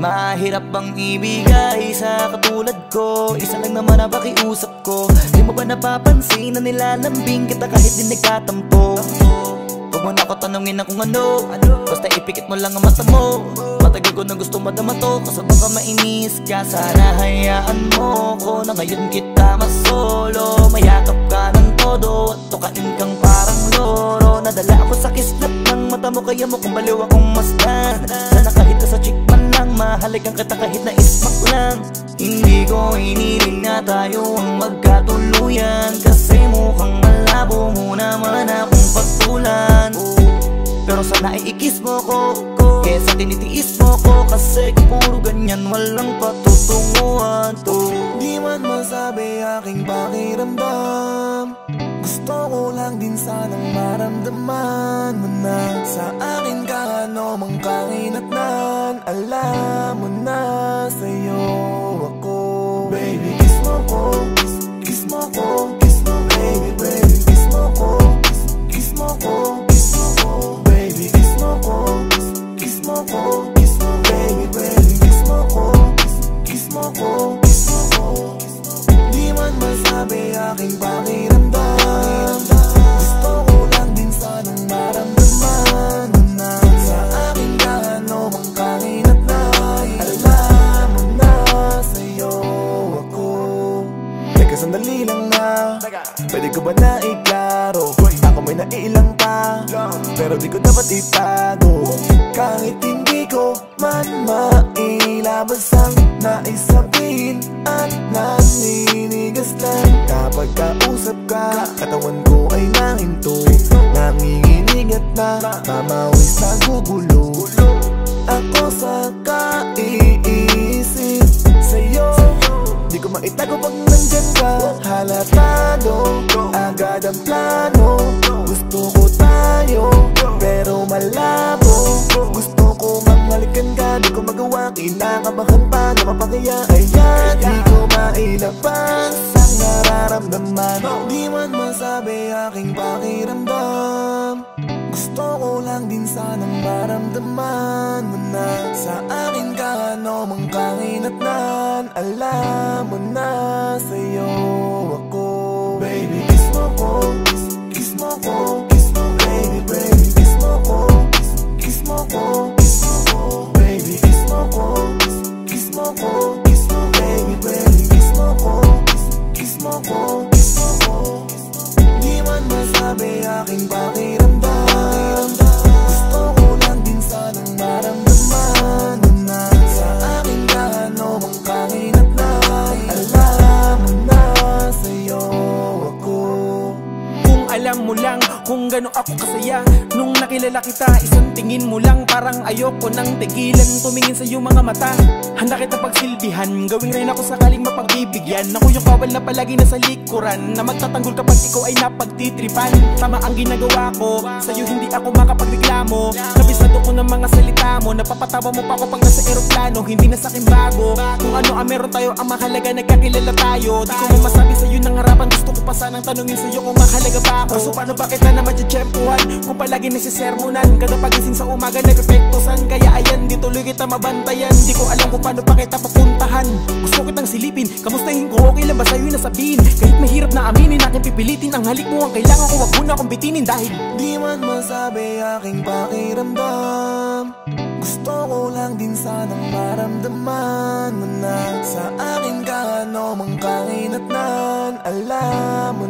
Mahirap bang ibigay sa katulad ko? Isa lang naman ang pakiusap ko. Di mo ba napapansin na nilalambing kita kahit di nagkatampo? Huwag mo na ako tanongin na kung ano. Basta ipikit mo lang ang mata mo. Matagal ko na gusto madama to. Kaso baka mainis ka Sana hayaan mo ko Na ngayon kita masolo. Mayakap ka ng todo At tukain kang parang loro. Nadala ako sa kislat ng mata mo Kaya mo kung baliw akong masdan Mahalikan kita kahit na ismak lang. Hindi ko iniling na tayo ang magkatuluyan. Kasi mukhang malabo mo naman akong pagtulan. Pero sana ay ikis mo ko Kesa tinitiis mo ko. Kasi puro ganyan walang patutunguhan to. Di man masabi aking pakiramdam. Gusto ko lang din sanang maramdaman mo na. Sa akin ka ano mang kahinatnan Alam Pwede ko ba na iklaro Ako may naiilang pa. Pero di ko dapat itago. Kahit hindi ko man mailabas ang nais sabihin At naninigas lang. Kapag kausap ka Katawan ko ay nahinto. Nanginginig at na Mamawis na gugulo. Ako sa kaiisip Sa'yo. Di ko maitago pag nandyan ka. Halatado Agad plano Gusto ko tayo Pero malabo. Gusto ko manghalikan ka Di ko magawa Kinakabahan pa Napapakaya Ayan. Di ko mailabas Ang nararamdaman. Di man masabi aking pakiramdam. Gusto ko lang din sanang maramdaman mo na. Sa akin ka ano mang kahinatnan Alam mo na sa'yo gano'n ako kasaya? Nung nakilala kita, isang tingin mo lang Parang ayoko nang tigilan. Tumingin sa iyong mga mata Handa kita pagsilbihan. Gawing rin ako sakaling mapagbibigyan. Ako yung kawal na palagi nasa likuran Na magtatanggol kapag ikaw ay napagtitripan. Tama ang ginagawa ko Sa'yo hindi ako makapagreklamo. Kabisado ko ng mga salita mo Napapatawa mo pa ako pag nasa eroplano. Hindi na sa'kin bago. Kung ano ang meron tayo Ang mahalaga nagkakilala tayo. Di ko masabi sa'yo ng harapan Gusto ko pa sanang tanungin sa'yo kung mahalaga ba ako. So paano ba kita na madjempuhan Kung palagi nasisermonan Kada pagising sa umaga nagpepektosan Kaya ayan di tuloy kita mabantayan. Di ko alam kung paano pa kita papuntahan Gusto kitang silipin Kamustahin ko? Okay lang ba sa'yo na sabihin Kahit mahirap na aminin Aking pipilitin Ang halik mo. Ang kailangan ko Wag mo na akong bitinin Dahil Di man masabi aking pakiramdam. Gusto ko lang din sanang maramdaman mo na Sa akin ka ano mang kahinatnan Alam mo